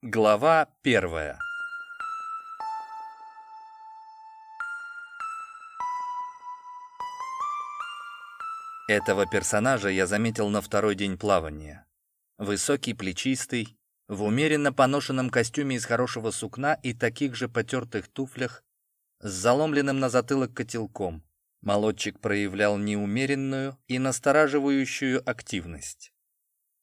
Глава первая Этого персонажа я заметил на второй день плавания. Высокий, плечистый, в умеренно поношенном костюме из хорошего сукна и таких же потертых туфлях с заломленным на затылок котелком. Молодчик проявлял неумеренную и настораживающую активность.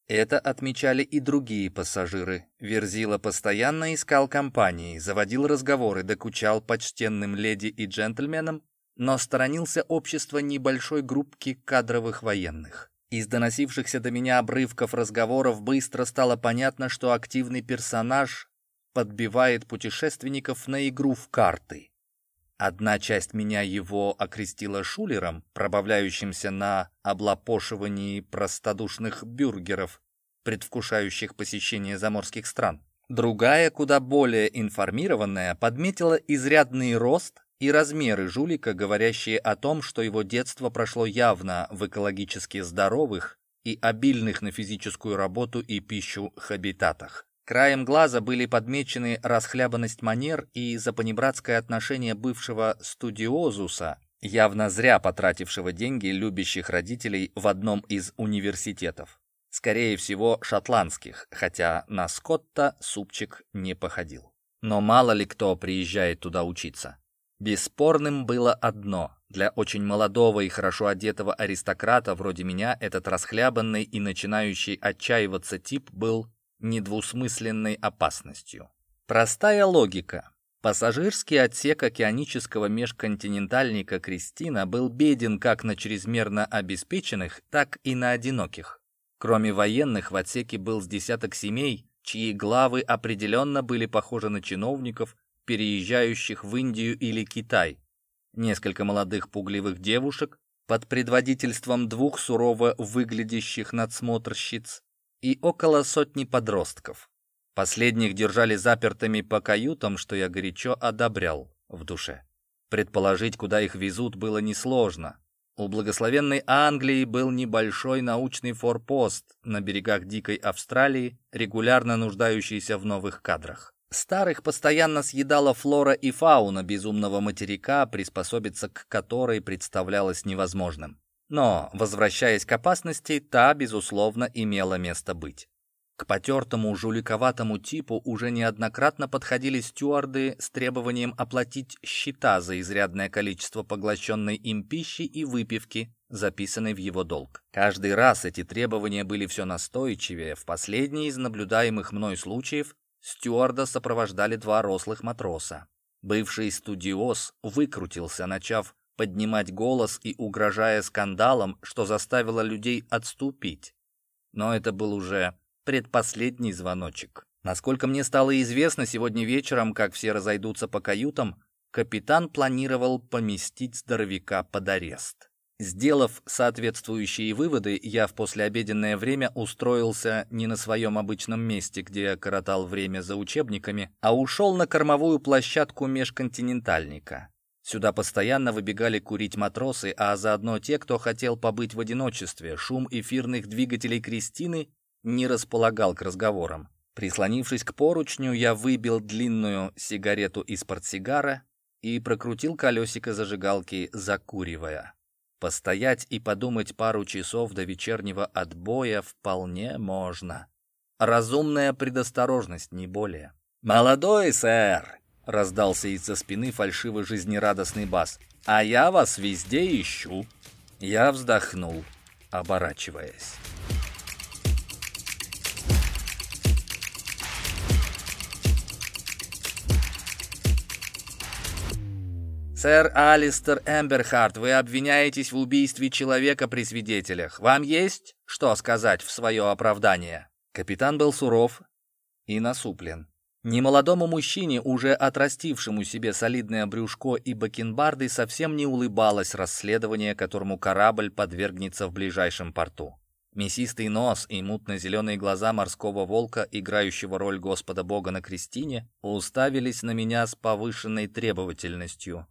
Это отмечали и другие пассажиры. Верзила постоянно искал компании, заводил разговоры, докучал почтенным леди и джентльменам, но сторонился общества небольшой группки кадровых военных. Из доносившихся до меня обрывков разговоров быстро стало понятно, что активный персонаж подбивает путешественников на игру в карты. Одна часть меня его окрестила шулером, пробавляющимся на облапошивании простодушных бюргеров, предвкушающих посещение заморских стран. Другая, куда более информированная, подметила изрядный рост и размеры жулика, говорящие о том, что его детство прошло явно в экологически здоровых и обильных на физическую работу и пищу хабитатах. Краем глаза были подмечены расхлябанность манер и запанибратское отношение бывшего студиозуса, явно зря потратившего деньги любящих родителей в одном из университетов. Скорее всего, шотландских, хотя на Скотта супчик не походил. Но мало ли кто приезжает туда учиться. Бесспорным было одно. Для очень молодого и хорошо одетого аристократа вроде меня этот расхлябанный и начинающий отчаиваться тип был недвусмысленной опасностью. Простая логика. Пассажирский отсек океанического межконтинентальника «Кристина» был беден как на чрезмерно обеспеченных, так и на одиноких. Кроме военных, в отсеке был с десяток семей, чьи главы определенно были похожи на чиновников, переезжающих в Индию или Китай. Несколько молодых пугливых девушек под предводительством двух сурово выглядящих надсмотрщиц, и около сотни подростков. Последних держали запертыми по каютам, что я горячо одобрял в душе. Предположить, куда их везут, было несложно. У благословенной Англии был небольшой научный форпост на берегах дикой Австралии, регулярно нуждающийся в новых кадрах. Старых постоянно съедала флора и фауна безумного материка, приспособиться к которой представлялось невозможным. Но, возвращаясь к опасности, та, безусловно, имела место быть. К потертому жуликоватому типу уже неоднократно подходили стюарды с требованием оплатить счета за изрядное количество поглощенной им пищи и выпивки, записанной в его долг. Каждый раз эти требования были все настойчивее. В последний из наблюдаемых мной случаев стюарда сопровождали два рослых матроса. Бывший студиоз выкрутился, начав поднимать голос и угрожая скандалом, что заставило людей отступить. Но это был уже предпоследний звоночек. Насколько мне стало известно, сегодня вечером, как все разойдутся по каютам, капитан планировал поместить здоровяка под арест. Сделав соответствующие выводы, я в послеобеденное время устроился не на своем обычном месте, где коротал время за учебниками, а ушел на кормовую площадку межконтинентальника. Сюда постоянно выбегали курить матросы, а заодно те, кто хотел побыть в одиночестве. Шум эфирных двигателей Кристины не располагал к разговорам. Прислонившись к поручню, я выбил длинную сигарету из портсигара и прокрутил колесико зажигалки, закуривая. Постоять и подумать пару часов до вечернего отбоя вполне можно. Разумная предосторожность, не более. «Молодой сэр!» — раздался из-за спины фальшиво жизнерадостный бас. «А я вас везде ищу!» Я вздохнул, оборачиваясь. «Сэр Алистер Эмберхарт, вы обвиняетесь в убийстве человека при свидетелях. Вам есть что сказать в свое оправдание?» Капитан был суров и насуплен. Немолодому мужчине, уже отрастившему себе солидное брюшко и бакенбарды, совсем не улыбалось расследование, которому корабль подвергнется в ближайшем порту. Мясистый нос и мутно-зеленые глаза морского волка, играющего роль Господа Бога на Кристине, уставились на меня с повышенной требовательностью.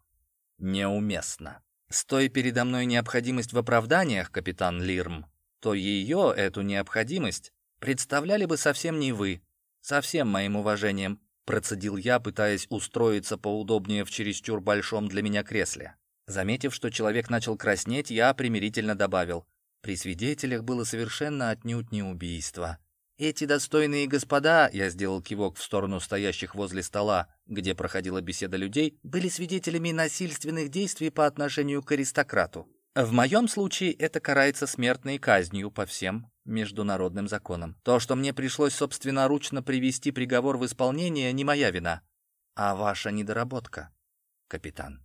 Неуместно. Стой передо мной необходимость в оправданиях, капитан Лирм, то ее, эту необходимость, представляли бы совсем не вы, Со всем моим уважением, процедил я, пытаясь устроиться поудобнее в чересчур большом для меня кресле. Заметив, что человек начал краснеть, я примирительно добавил: при свидетелях было совершенно отнюдь не убийство. Эти достойные господа, я сделал кивок в сторону стоящих возле стола, где проходила беседа людей, были свидетелями насильственных действий по отношению к аристократу. В моем случае это карается смертной казнью по всем международным законам. То, что мне пришлось собственноручно привести приговор в исполнение, не моя вина, а ваша недоработка, капитан.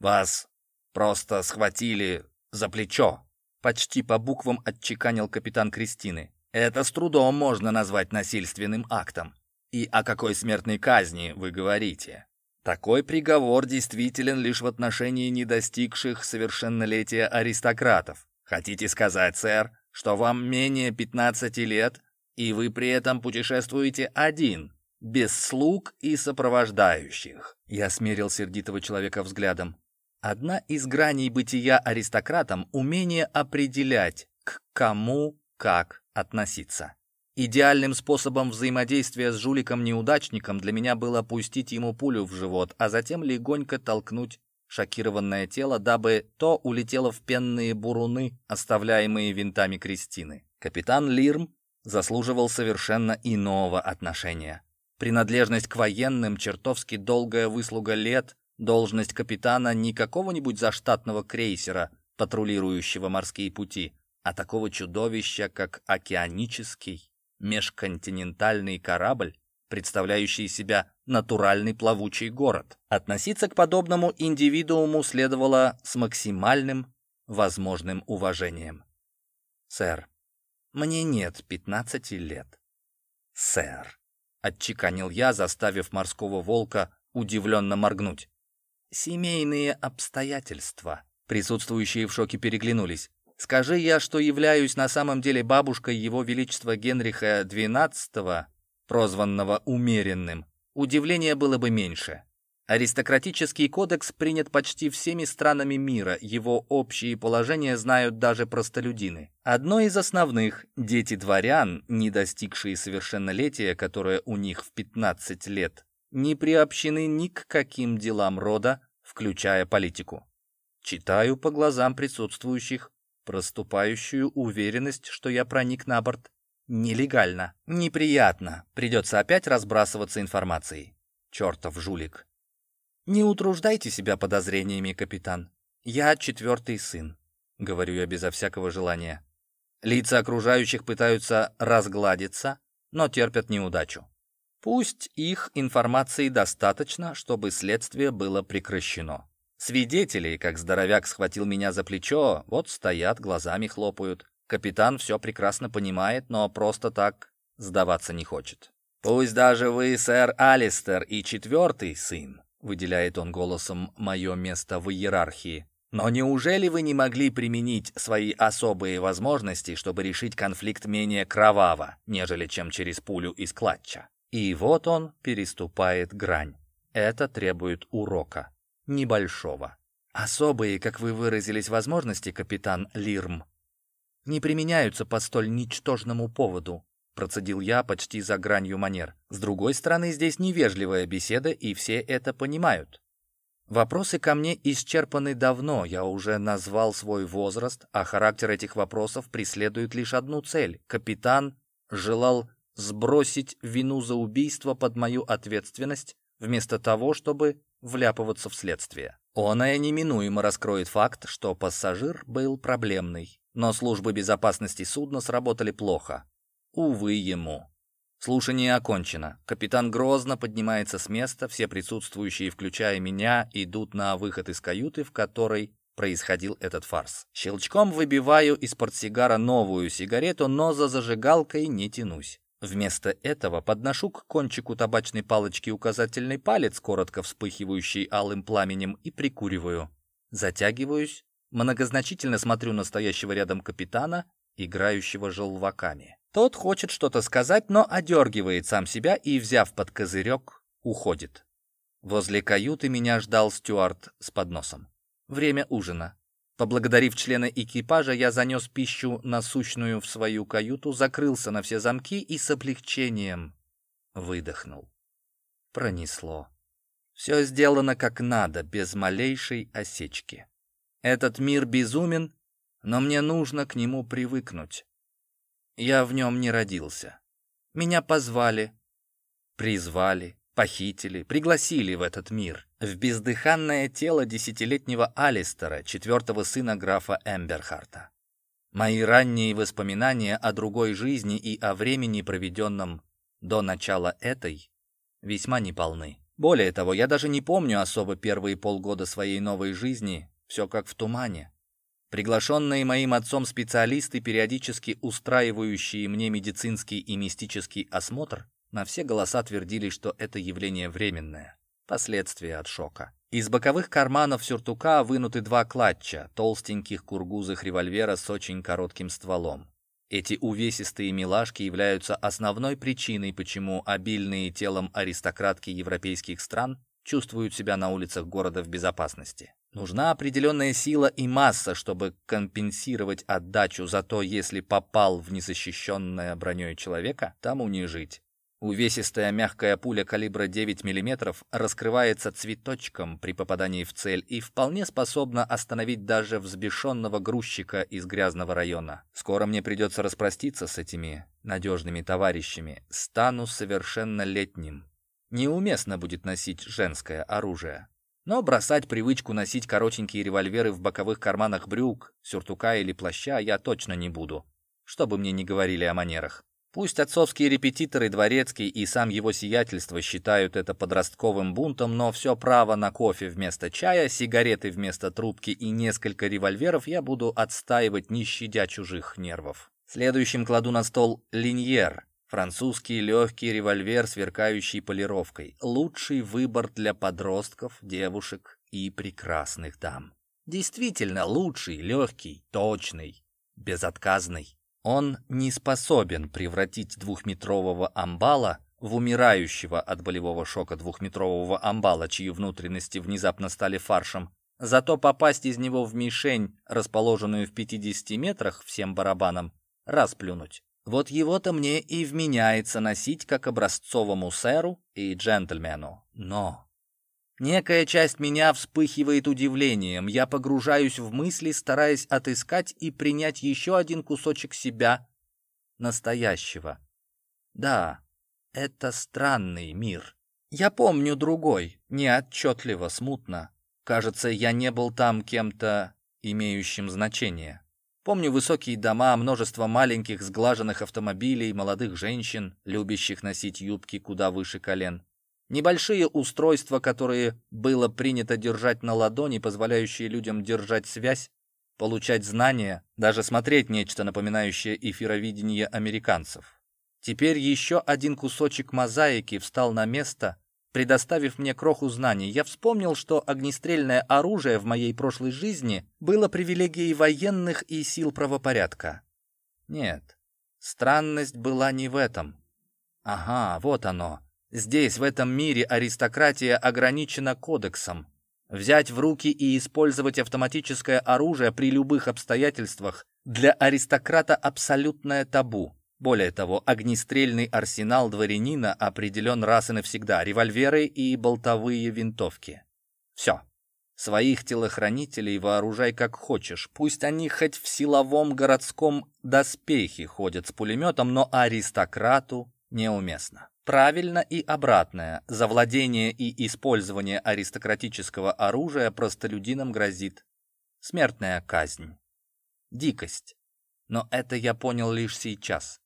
Вас просто схватили за плечо, почти по буквам отчеканил капитан Кристины. Это с трудом можно назвать насильственным актом. И о какой смертной казни вы говорите? Такой приговор действителен лишь в отношении недостигших совершеннолетия аристократов. Хотите сказать, сэр, что вам менее 15 лет, и вы при этом путешествуете один, без слуг и сопровождающих?» Я смерил сердитого человека взглядом. Одна из граней бытия аристократом — умение определять, к кому как относиться. Идеальным способом взаимодействия с жуликом-неудачником для меня было пустить ему пулю в живот, а затем легонько толкнуть шокированное тело, дабы то улетело в пенные буруны, оставляемые винтами Кристины. Капитан Лирм заслуживал совершенно иного отношения. Принадлежность к военным, чертовски долгая выслуга лет, должность капитана не какого-нибудь заштатного крейсера, патрулирующего морские пути, а такого чудовища, как океанический межконтинентальный корабль, представляющий себя натуральный плавучий город. Относиться к подобному индивидууму следовало с максимальным возможным уважением. «Сэр, мне нет пятнадцати лет». «Сэр», — отчеканил я, заставив морского волка удивленно моргнуть. «Семейные обстоятельства». Присутствующие в шоке переглянулись. Скажи я, что являюсь на самом деле бабушкой Его Величества Генриха XII, прозванного «умеренным», удивления было бы меньше. Аристократический кодекс принят почти всеми странами мира, его общие положения знают даже простолюдины. Одно из основных – дети дворян, не достигшие совершеннолетия, которое у них в 15 лет, не приобщены ни к каким делам рода, включая политику. Читаю по глазам присутствующих проступающую уверенность, что я проник на борт нелегально. Неприятно. Придется опять разбрасываться информацией. Чертов жулик. Не утруждайте себя подозрениями, капитан. Я четвертый сын, говорю я безо всякого желания. Лица окружающих пытаются разгладиться, но терпят неудачу. Пусть их информации достаточно, чтобы следствие было прекращено. Свидетели, как здоровяк схватил меня за плечо, вот стоят, глазами хлопают. Капитан все прекрасно понимает, но просто так сдаваться не хочет. «Пусть даже вы, сэр Алистер, и четвертый сын», выделяет он голосом мое место в иерархии. «Но неужели вы не могли применить свои особые возможности, чтобы решить конфликт менее кроваво, нежели чем через пулю из клатча?» И вот он переступает грань. Это требует урока небольшого. Особые, как вы выразились, возможности, капитан Лирм, не применяются по столь ничтожному поводу, процедил я почти за гранью манер. С другой стороны, здесь невежливая беседа, и все это понимают. Вопросы ко мне исчерпаны давно, я уже назвал свой возраст, а характер этих вопросов преследует лишь одну цель. Капитан желал сбросить вину за убийство под мою ответственность, вместо того, чтобы вляпываться в следствие. Оное неминуемо раскроет факт, что пассажир был проблемный, но службы безопасности судна сработали плохо. Увы ему. Слушание окончено. Капитан грозно поднимается с места, все присутствующие, включая меня, идут на выход из каюты, в которой происходил этот фарс. Щелчком выбиваю из портсигара новую сигарету, но за зажигалкой не тянусь. Вместо этого подношу к кончику табачной палочки указательный палец, коротко вспыхивающий алым пламенем, и прикуриваю. Затягиваюсь, многозначительно смотрю на стоящего рядом капитана, играющего желваками. Тот хочет что-то сказать, но одергивает сам себя и, взяв под козырек, уходит. Возле каюты меня ждал стюард с подносом. Время ужина. Поблагодарив члена экипажа, я занес пищу насущную в свою каюту, закрылся на все замки и с облегчением выдохнул. Пронесло. Все сделано как надо, без малейшей осечки. Этот мир безумен, но мне нужно к нему привыкнуть. Я в нем не родился. Меня позвали, призвали, похитили, пригласили в этот мир, в бездыханное тело десятилетнего Алистера, четвертого сына графа Эмберхарта. Мои ранние воспоминания о другой жизни и о времени, проведенном до начала этой, весьма неполны. Более того, я даже не помню особо первые полгода своей новой жизни, все как в тумане. Приглашенные моим отцом специалисты, периодически устраивающие мне медицинский и мистический осмотр, на все голоса твердили, что это явление временное, последствия от шока. Из боковых карманов сюртука вынуты два клатча, толстеньких кургузых револьвера с очень коротким стволом. Эти увесистые милашки являются основной причиной, почему обильные телом аристократки европейских стран чувствуют себя на улицах города в безопасности. Нужна определенная сила и масса, чтобы компенсировать отдачу, зато если попал в незащищенное броней человека, тому не жить. Увесистая мягкая пуля калибра 9 мм раскрывается цветочком при попадании в цель и вполне способна остановить даже взбешенного грузчика из грязного района. Скоро мне придется распроститься с этими надежными товарищами. Стану совершеннолетним. Неуместно будет носить женское оружие. Но бросать привычку носить коротенькие револьверы в боковых карманах брюк, сюртука или плаща я точно не буду, что бы мне ни говорили о манерах. Пусть отцовские репетиторы, дворецкий и сам его сиятельство считают это подростковым бунтом, но все право на кофе вместо чая, сигареты вместо трубки и несколько револьверов я буду отстаивать, не щадя чужих нервов. Следующим кладу на стол линьер, французский легкий револьвер, сверкающий полировкой. Лучший выбор для подростков, девушек и прекрасных дам. Действительно лучший, легкий, точный, безотказный. Он не способен превратить двухметрового амбала в умирающего от болевого шока двухметрового амбала, чьи внутренности внезапно стали фаршем. Зато попасть из него в мишень, расположенную в 50 метрах всем барабаном, расплюнуть. Вот его-то мне и вменяется носить как образцовому сэру и джентльмену. Но Некая часть меня вспыхивает удивлением. Я погружаюсь в мысли, стараясь отыскать и принять еще один кусочек себя, настоящего. Да, это странный мир. Я помню другой, неотчетливо, смутно. Кажется, я не был там кем-то, имеющим значение. Помню высокие дома, множество маленьких сглаженных автомобилей, молодых женщин, любящих носить юбки куда выше колен. Небольшие устройства, которые было принято держать на ладони, позволяющие людям держать связь, получать знания, даже смотреть нечто напоминающее эфировидение американцев. Теперь еще один кусочек мозаики встал на место, предоставив мне кроху знаний. Я вспомнил, что огнестрельное оружие в моей прошлой жизни было привилегией военных и сил правопорядка. Нет, странность была не в этом. Ага, вот оно. Здесь, в этом мире, аристократия ограничена кодексом. Взять в руки и использовать автоматическое оружие при любых обстоятельствах для аристократа абсолютное табу. Более того, огнестрельный арсенал дворянина определен раз и навсегда, револьверы и болтовые винтовки. Все. Своих телохранителей вооружай как хочешь. Пусть они хоть в силовом городском доспехе ходят с пулеметом, но аристократу неуместно. Правильно и обратное. За владение и использование аристократического оружия простолюдинам грозит смертная казнь. Дикость. Но это я понял лишь сейчас.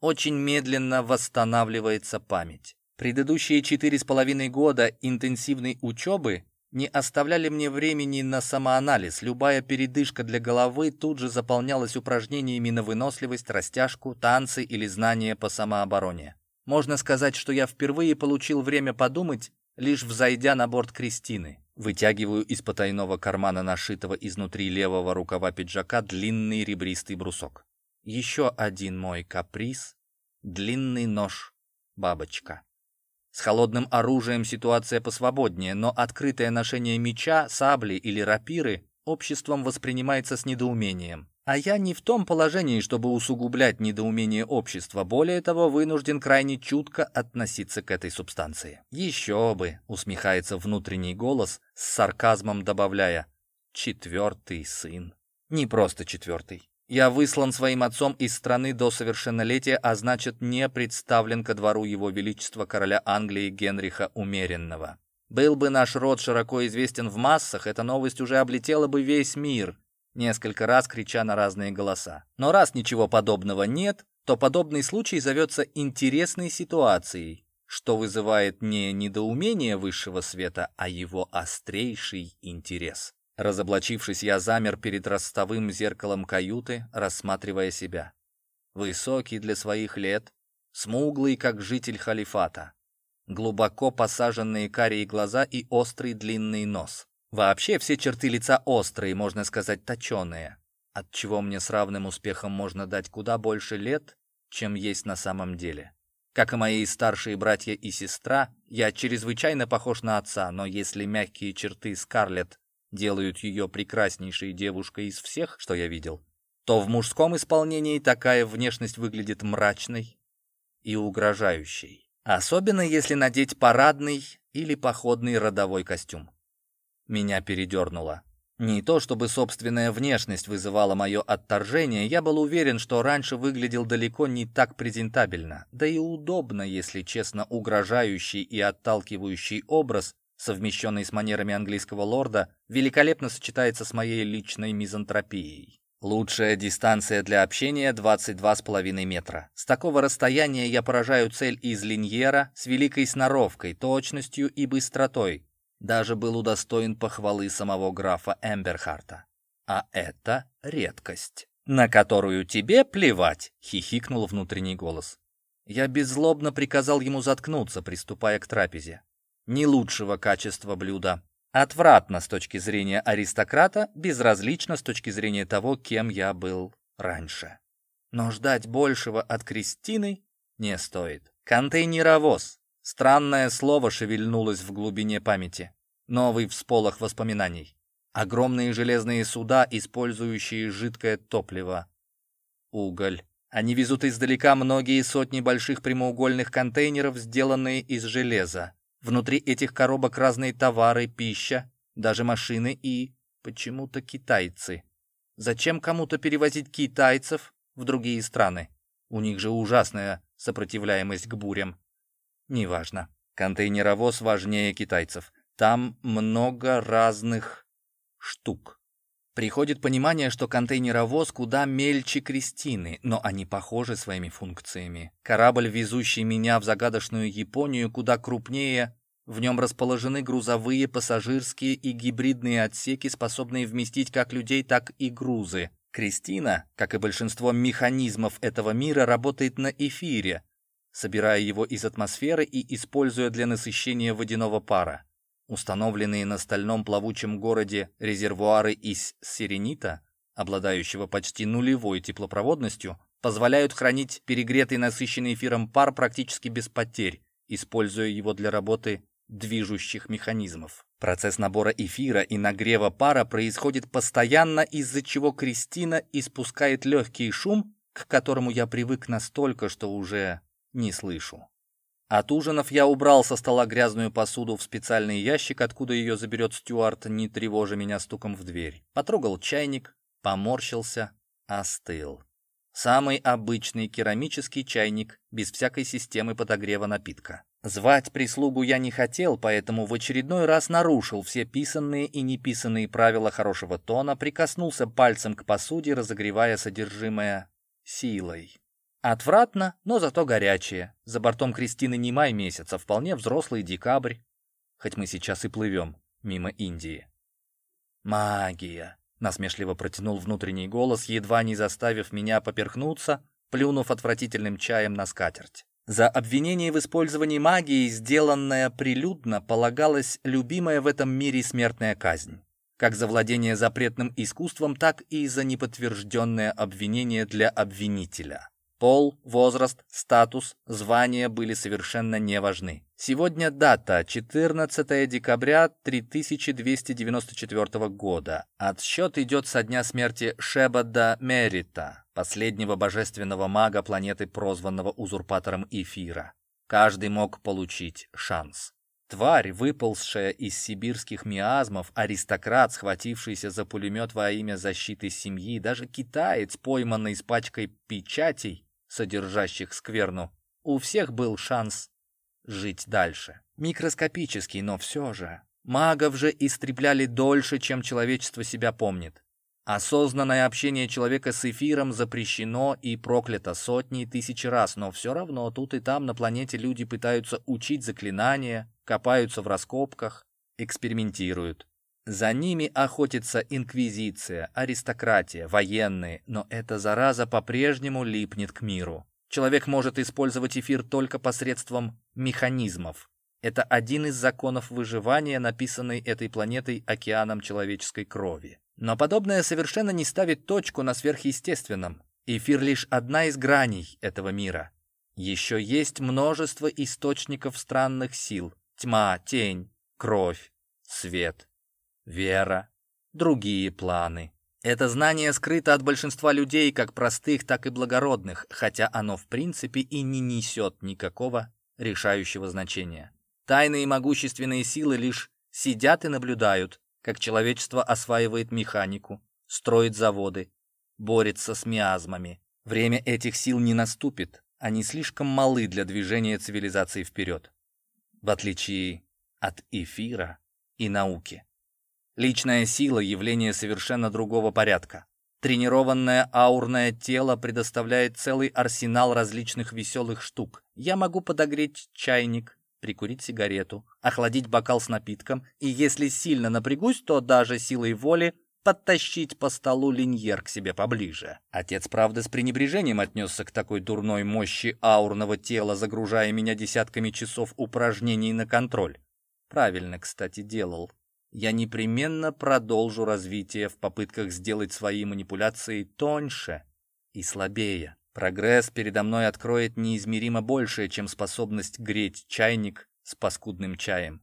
Очень медленно восстанавливается память. Предыдущие четыре с половиной года интенсивной учебы не оставляли мне времени на самоанализ. Любая передышка для головы тут же заполнялась упражнениями на выносливость, растяжку, танцы или знания по самообороне. Можно сказать, что я впервые получил время подумать, лишь взойдя на борт Кристины. Вытягиваю из потайного кармана нашитого изнутри левого рукава пиджака длинный ребристый брусок. Еще один мой каприз — длинный нож, бабочка. С холодным оружием ситуация посвободнее, но открытое ношение меча, сабли или рапиры обществом воспринимается с недоумением. А я не в том положении, чтобы усугублять недоумение общества. Более того, вынужден крайне чутко относиться к этой субстанции. «Еще бы!» — усмехается внутренний голос, с сарказмом добавляя «четвертый сын». Не просто четвертый. Я выслан своим отцом из страны до совершеннолетия, а значит, не представлен ко двору его величества короля Англии Генриха Умеренного. Был бы наш род широко известен в массах, эта новость уже облетела бы весь мир, несколько раз крича на разные голоса. Но раз ничего подобного нет, то подобный случай зовется интересной ситуацией, что вызывает не недоумение высшего света, а его острейший интерес. Разоблачившись, я замер перед ростовым зеркалом каюты, рассматривая себя. Высокий для своих лет, смуглый, как житель халифата, глубоко посаженные карие глаза и острый длинный нос. Вообще все черты лица острые, можно сказать, точеные, от чего мне с равным успехом можно дать куда больше лет, чем есть на самом деле. Как и мои старшие братья и сестра, я чрезвычайно похож на отца, но если мягкие черты Скарлетт делают ее прекраснейшей девушкой из всех, что я видел, то в мужском исполнении такая внешность выглядит мрачной и угрожающей. Особенно если надеть парадный или походный родовой костюм. Меня передернуло. Не то чтобы собственная внешность вызывала мое отторжение, я был уверен, что раньше выглядел далеко не так презентабельно, да и удобно, если честно, угрожающий и отталкивающий образ совмещенный с манерами английского лорда, великолепно сочетается с моей личной мизантропией. Лучшая дистанция для общения 22,5 метра. С такого расстояния я поражаю цель из линьера с великой сноровкой, точностью и быстротой. Даже был удостоен похвалы самого графа Эмберхарта. А это редкость, на которую тебе плевать, хихикнул внутренний голос. Я беззлобно приказал ему заткнуться, приступая к трапезе не лучшего качества блюда. Отвратно с точки зрения аристократа, безразлично с точки зрения того, кем я был раньше. Но ждать большего от Кристины не стоит. Контейнеровоз. Странное слово шевельнулось в глубине памяти. Новый всполох воспоминаний. Огромные железные суда, использующие жидкое топливо. Уголь. Они везут издалека многие сотни больших прямоугольных контейнеров, сделанные из железа. Внутри этих коробок разные товары, пища, даже машины и почему-то китайцы. Зачем кому-то перевозить китайцев в другие страны? У них же ужасная сопротивляемость к бурям. Неважно. Контейнеровоз важнее китайцев. Там много разных штук. Приходит понимание, что контейнеровоз куда мельче Кристины, но они похожи своими функциями. Корабль, везущий меня в загадочную Японию, куда крупнее. В нем расположены грузовые, пассажирские и гибридные отсеки, способные вместить как людей, так и грузы. Кристина, как и большинство механизмов этого мира, работает на эфире, собирая его из атмосферы и используя для насыщения водяного пара. Установленные на стальном плавучем городе резервуары из сиренита, обладающего почти нулевой теплопроводностью, позволяют хранить перегретый насыщенный эфиром пар практически без потерь, используя его для работы движущих механизмов. Процесс набора эфира и нагрева пара происходит постоянно, из-за чего Кристина испускает легкий шум, к которому я привык настолько, что уже не слышу. От ужинов я убрал со стола грязную посуду в специальный ящик, откуда ее заберет Стюарт, не тревожа меня стуком в дверь. Потрогал чайник, поморщился, остыл. Самый обычный керамический чайник, без всякой системы подогрева напитка. Звать прислугу я не хотел, поэтому в очередной раз нарушил все писанные и неписанные правила хорошего тона, прикоснулся пальцем к посуде, разогревая содержимое силой. Отвратно, но зато горячее. За бортом Кристины не май месяц, а вполне взрослый декабрь. Хоть мы сейчас и плывем мимо Индии. Магия. Насмешливо протянул внутренний голос, едва не заставив меня поперхнуться, плюнув отвратительным чаем на скатерть. За обвинение в использовании магии, сделанное прилюдно, полагалась любимая в этом мире смертная казнь. Как за владение запретным искусством, так и за неподтвержденное обвинение для обвинителя. Пол, возраст, статус, звание были совершенно не важны. Сегодня дата 14 декабря 3294 года. Отсчет идет со дня смерти Шебада Мерита, последнего божественного мага планеты, прозванного узурпатором Эфира. Каждый мог получить шанс. Тварь, выползшая из сибирских миазмов, аристократ, схватившийся за пулемет во имя защиты семьи, даже китаец, пойманный с пачкой печатей, содержащих скверну, у всех был шанс жить дальше. Микроскопический, но все же. Магов же истребляли дольше, чем человечество себя помнит. Осознанное общение человека с эфиром запрещено и проклято сотни и тысячи раз, но все равно тут и там на планете люди пытаются учить заклинания, копаются в раскопках, экспериментируют. За ними охотится инквизиция, аристократия, военные, но эта зараза по-прежнему липнет к миру. Человек может использовать эфир только посредством механизмов. Это один из законов выживания, написанный этой планетой океаном человеческой крови. Но подобное совершенно не ставит точку на сверхъестественном. Эфир лишь одна из граней этого мира. Еще есть множество источников странных сил. Тьма, тень, кровь, свет вера, другие планы. Это знание скрыто от большинства людей, как простых, так и благородных, хотя оно в принципе и не несет никакого решающего значения. Тайные могущественные силы лишь сидят и наблюдают, как человечество осваивает механику, строит заводы, борется с миазмами. Время этих сил не наступит, они слишком малы для движения цивилизации вперед, в отличие от эфира и науки. Личная сила — явление совершенно другого порядка. Тренированное аурное тело предоставляет целый арсенал различных веселых штук. Я могу подогреть чайник, прикурить сигарету, охладить бокал с напитком, и если сильно напрягусь, то даже силой воли подтащить по столу линьер к себе поближе. Отец, правда, с пренебрежением отнесся к такой дурной мощи аурного тела, загружая меня десятками часов упражнений на контроль. Правильно, кстати, делал я непременно продолжу развитие в попытках сделать свои манипуляции тоньше и слабее. Прогресс передо мной откроет неизмеримо большее, чем способность греть чайник с паскудным чаем.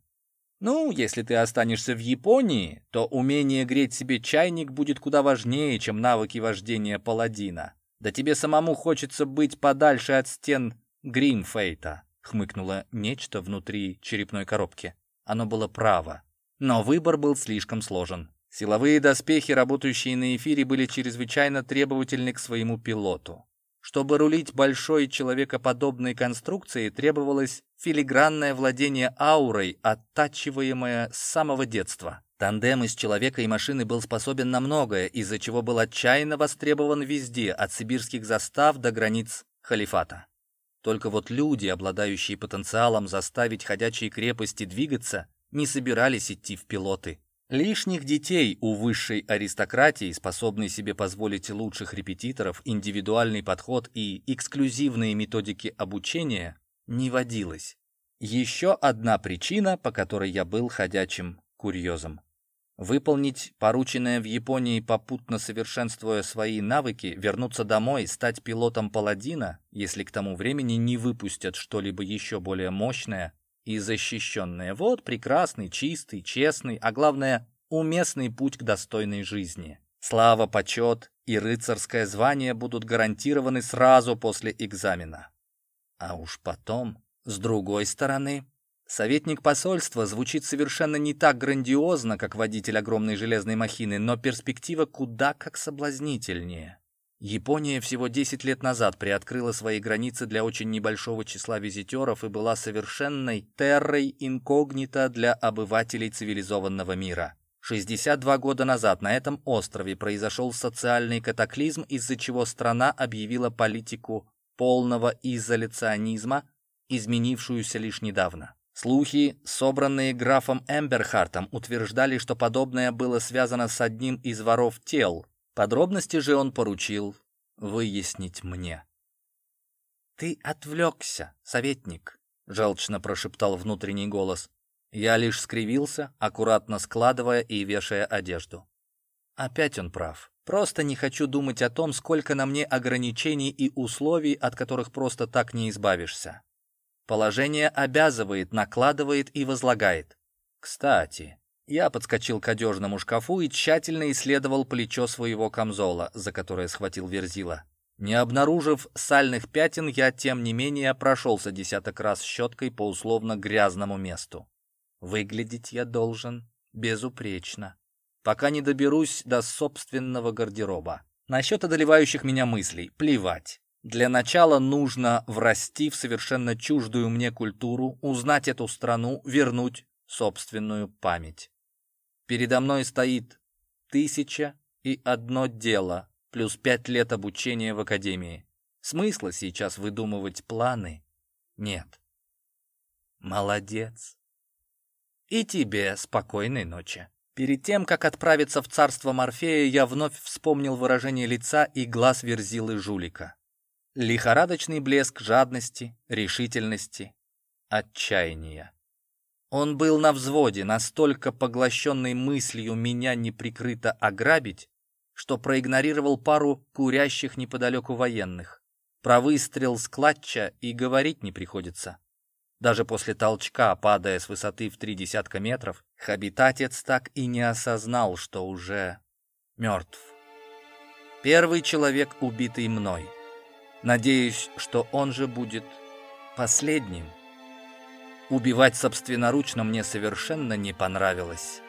Ну, если ты останешься в Японии, то умение греть себе чайник будет куда важнее, чем навыки вождения паладина. Да тебе самому хочется быть подальше от стен Гримфейта, хмыкнуло нечто внутри черепной коробки. Оно было право. Но выбор был слишком сложен. Силовые доспехи, работающие на эфире, были чрезвычайно требовательны к своему пилоту. Чтобы рулить большой человекоподобной конструкцией, требовалось филигранное владение аурой, оттачиваемое с самого детства. Тандем из человека и машины был способен на многое, из-за чего был отчаянно востребован везде, от сибирских застав до границ халифата. Только вот люди, обладающие потенциалом заставить ходячие крепости двигаться, не собирались идти в пилоты. Лишних детей у высшей аристократии, способной себе позволить лучших репетиторов, индивидуальный подход и эксклюзивные методики обучения, не водилось. Еще одна причина, по которой я был ходячим курьезом. Выполнить порученное в Японии, попутно совершенствуя свои навыки, вернуться домой, стать пилотом паладина, если к тому времени не выпустят что-либо еще более мощное, и защищенные. Вот прекрасный, чистый, честный, а главное, уместный путь к достойной жизни. Слава, почет и рыцарское звание будут гарантированы сразу после экзамена. А уж потом, с другой стороны, советник посольства звучит совершенно не так грандиозно, как водитель огромной железной махины, но перспектива куда как соблазнительнее. Япония всего 10 лет назад приоткрыла свои границы для очень небольшого числа визитеров и была совершенной террой инкогнито для обывателей цивилизованного мира. 62 года назад на этом острове произошел социальный катаклизм, из-за чего страна объявила политику полного изоляционизма, изменившуюся лишь недавно. Слухи, собранные графом Эмберхартом, утверждали, что подобное было связано с одним из воров тел, Подробности же он поручил выяснить мне. «Ты отвлекся, советник», — желчно прошептал внутренний голос. Я лишь скривился, аккуратно складывая и вешая одежду. Опять он прав. Просто не хочу думать о том, сколько на мне ограничений и условий, от которых просто так не избавишься. Положение обязывает, накладывает и возлагает. Кстати, я подскочил к одежному шкафу и тщательно исследовал плечо своего камзола, за которое схватил Верзила. Не обнаружив сальных пятен, я, тем не менее, прошелся десяток раз щеткой по условно грязному месту. Выглядеть я должен безупречно, пока не доберусь до собственного гардероба. Насчет одолевающих меня мыслей — плевать. Для начала нужно врасти в совершенно чуждую мне культуру, узнать эту страну, вернуть собственную память. Передо мной стоит тысяча и одно дело, плюс пять лет обучения в академии. Смысла сейчас выдумывать планы нет. Молодец. И тебе спокойной ночи. Перед тем, как отправиться в царство Морфея, я вновь вспомнил выражение лица и глаз верзилы жулика. Лихорадочный блеск жадности, решительности, отчаяния. Он был на взводе, настолько поглощенный мыслью меня неприкрыто ограбить, что проигнорировал пару курящих неподалеку военных. Про выстрел с клатча и говорить не приходится. Даже после толчка, падая с высоты в три десятка метров, хабитатец так и не осознал, что уже мертв. Первый человек, убитый мной. Надеюсь, что он же будет последним. Убивать собственноручно мне совершенно не понравилось.